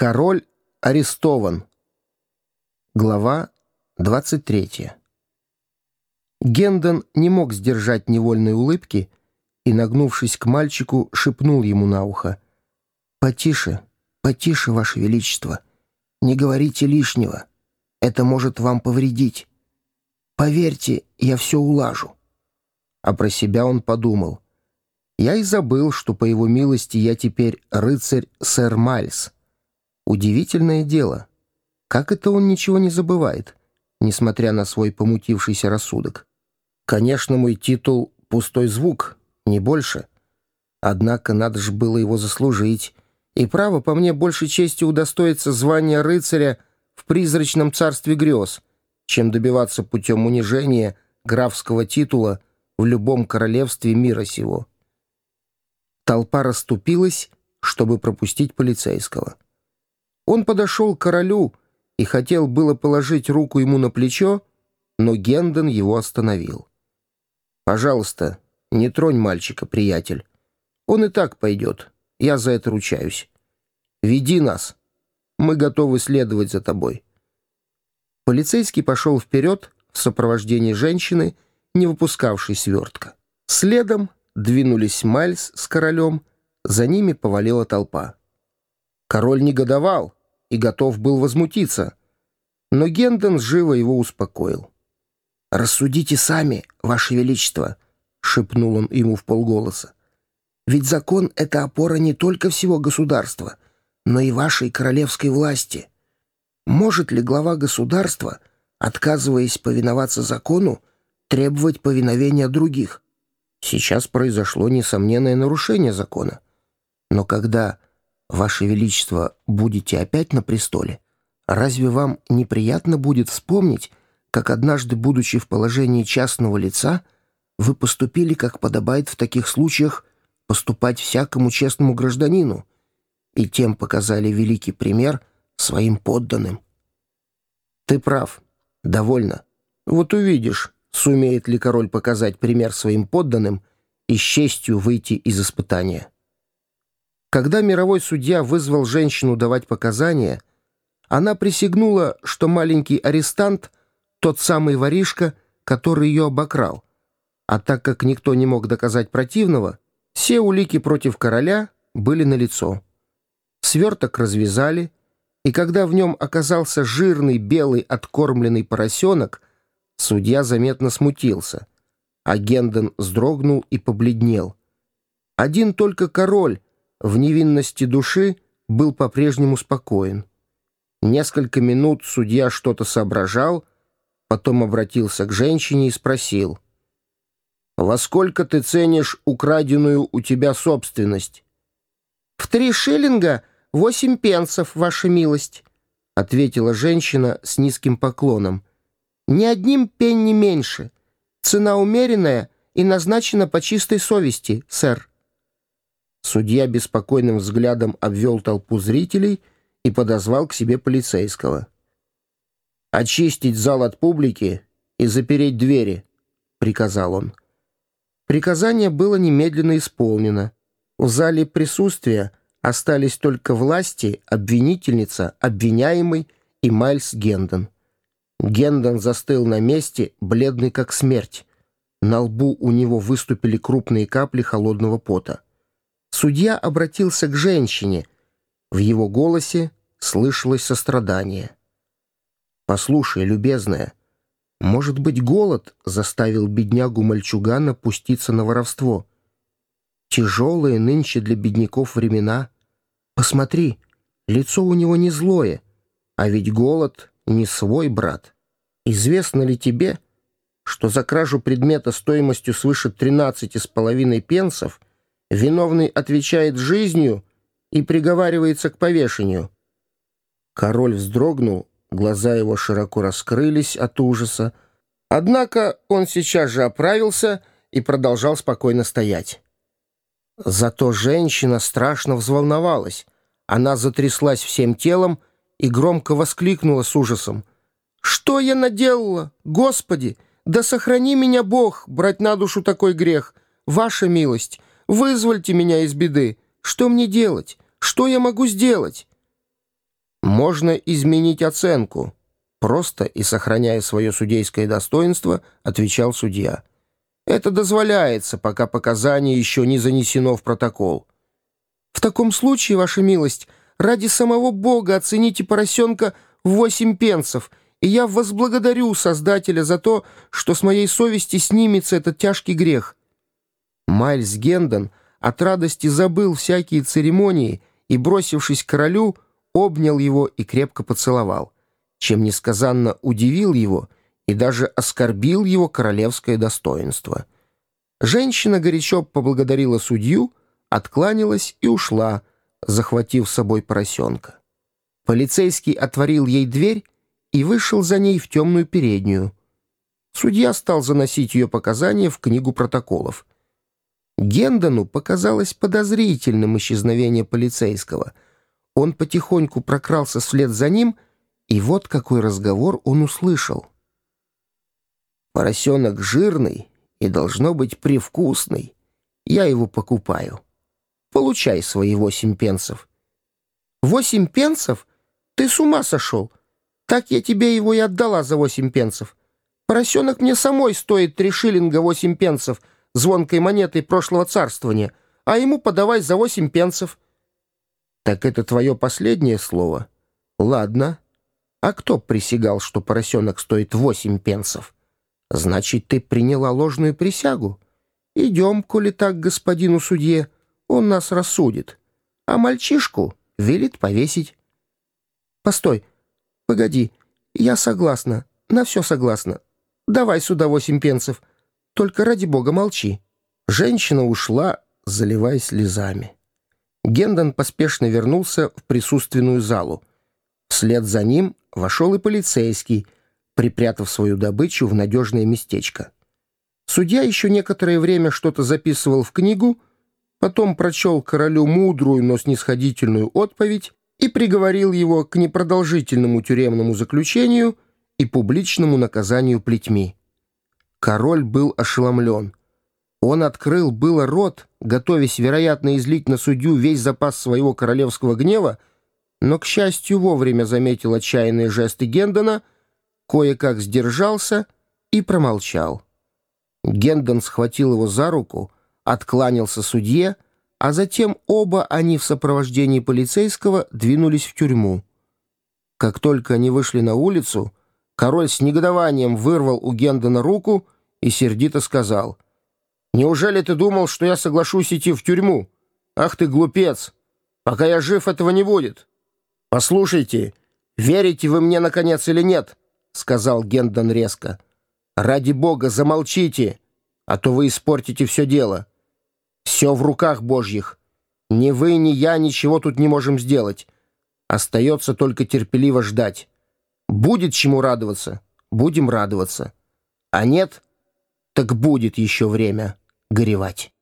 Король арестован. Глава 23. Гендон не мог сдержать невольной улыбки и, нагнувшись к мальчику, шепнул ему на ухо. «Потише, потише, Ваше Величество. Не говорите лишнего. Это может вам повредить. Поверьте, я все улажу». А про себя он подумал. «Я и забыл, что по его милости я теперь рыцарь сэр Мальс». Удивительное дело. Как это он ничего не забывает, несмотря на свой помутившийся рассудок? Конечно, мой титул — пустой звук, не больше. Однако надо же было его заслужить. И право по мне больше чести удостоиться звания рыцаря в призрачном царстве грез, чем добиваться путем унижения графского титула в любом королевстве мира сего. Толпа расступилась, чтобы пропустить полицейского. Он подошел к королю и хотел было положить руку ему на плечо, но Гендон его остановил. «Пожалуйста, не тронь мальчика, приятель. Он и так пойдет, я за это ручаюсь. Веди нас, мы готовы следовать за тобой». Полицейский пошел вперед в сопровождении женщины, не выпускавшей свертка. Следом двинулись Мальс с королем, за ними повалила толпа. Король негодовал и готов был возмутиться. Но Гендон живо его успокоил. «Рассудите сами, Ваше Величество», — шепнул он ему в полголоса. «Ведь закон — это опора не только всего государства, но и вашей королевской власти. Может ли глава государства, отказываясь повиноваться закону, требовать повиновения других? Сейчас произошло несомненное нарушение закона. Но когда Ваше Величество, будете опять на престоле, разве вам неприятно будет вспомнить, как однажды, будучи в положении частного лица, вы поступили, как подобает в таких случаях, поступать всякому честному гражданину, и тем показали великий пример своим подданным? Ты прав. Довольно. Вот увидишь, сумеет ли король показать пример своим подданным и с честью выйти из испытания. Когда мировой судья вызвал женщину давать показания, она присягнула, что маленький арестант — тот самый воришка, который ее обокрал. А так как никто не мог доказать противного, все улики против короля были налицо. Сверток развязали, и когда в нем оказался жирный белый откормленный поросенок, судья заметно смутился, а Гендон вздрогнул и побледнел. Один только король в невинности души был по-прежнему спокоен. Несколько минут судья что-то соображал, потом обратился к женщине и спросил. «Во сколько ты ценишь украденную у тебя собственность?» «В три шиллинга восемь пенсов, ваша милость», — ответила женщина с низким поклоном. «Ни одним пенни меньше. Цена умеренная и назначена по чистой совести, сэр». Судья беспокойным взглядом обвел толпу зрителей и подозвал к себе полицейского. «Очистить зал от публики и запереть двери», — приказал он. Приказание было немедленно исполнено. В зале присутствия остались только власти, обвинительница, обвиняемый и Майльс Гендон. Гендон застыл на месте, бледный как смерть. На лбу у него выступили крупные капли холодного пота. Судья обратился к женщине. В его голосе слышалось сострадание. «Послушай, любезная, может быть, голод заставил беднягу-мальчугана пуститься на воровство? Тяжелые нынче для бедняков времена. Посмотри, лицо у него не злое, а ведь голод не свой брат. Известно ли тебе, что за кражу предмета стоимостью свыше тринадцати с половиной пенсов — Виновный отвечает жизнью и приговаривается к повешению. Король вздрогнул, глаза его широко раскрылись от ужаса. Однако он сейчас же оправился и продолжал спокойно стоять. Зато женщина страшно взволновалась. Она затряслась всем телом и громко воскликнула с ужасом. «Что я наделала? Господи! Да сохрани меня Бог, брать на душу такой грех! Ваша милость! Вызвольте меня из беды. Что мне делать? Что я могу сделать?» можно изменить оценку. Просто и сохраняя свое судейское достоинство, отвечал судья. Это дозволяется, пока показание еще не занесено в протокол. В таком случае, ваша милость, ради самого Бога оцените поросенка в восемь пенсов, и я возблагодарю Создателя за то, что с моей совести снимется этот тяжкий грех». Майльс Гендон от радости забыл всякие церемонии и, бросившись к королю, обнял его и крепко поцеловал, чем несказанно удивил его и даже оскорбил его королевское достоинство. Женщина горячо поблагодарила судью, откланялась и ушла, захватив с собой поросенка. Полицейский отворил ей дверь и вышел за ней в темную переднюю. Судья стал заносить ее показания в книгу протоколов. Гендону показалось подозрительным исчезновение полицейского. Он потихоньку прокрался вслед за ним, и вот какой разговор он услышал. «Поросенок жирный и должно быть привкусный. Я его покупаю. Получай свои восемь пенсов». «Восемь пенсов? Ты с ума сошел!» Так я тебе его и отдала за восемь пенсов. Поросенок мне самой стоит три шиллинга восемь пенсов звонкой монетой прошлого царствования, а ему подавай за восемь пенсов». «Так это твое последнее слово?» «Ладно. А кто присягал, что поросенок стоит восемь пенсов?» «Значит, ты приняла ложную присягу? Идем, коли так, господину судье, он нас рассудит. А мальчишку велит повесить». «Постой, «Погоди, я согласна, на все согласна. Давай сюда восемь пенсов. Только ради бога молчи». Женщина ушла, заливаясь слезами. Гендон поспешно вернулся в присутственную залу. Вслед за ним вошел и полицейский, припрятав свою добычу в надежное местечко. Судья еще некоторое время что-то записывал в книгу, потом прочел королю мудрую, но снисходительную отповедь и приговорил его к непродолжительному тюремному заключению и публичному наказанию плетьми. Король был ошеломлен. Он открыл было рот, готовясь, вероятно, излить на судью весь запас своего королевского гнева, но, к счастью, вовремя заметил отчаянные жесты Гендона, кое-как сдержался и промолчал. Гендон схватил его за руку, откланялся судье, а затем оба они в сопровождении полицейского двинулись в тюрьму. Как только они вышли на улицу, король с негодованием вырвал у Гендона руку и сердито сказал, «Неужели ты думал, что я соглашусь идти в тюрьму? Ах ты глупец! Пока я жив, этого не будет. Послушайте, верите вы мне, наконец, или нет?» — сказал Гендон резко. «Ради бога, замолчите, а то вы испортите все дело». Все в руках Божьих. Ни вы, ни я ничего тут не можем сделать. Остается только терпеливо ждать. Будет чему радоваться, будем радоваться. А нет, так будет еще время горевать.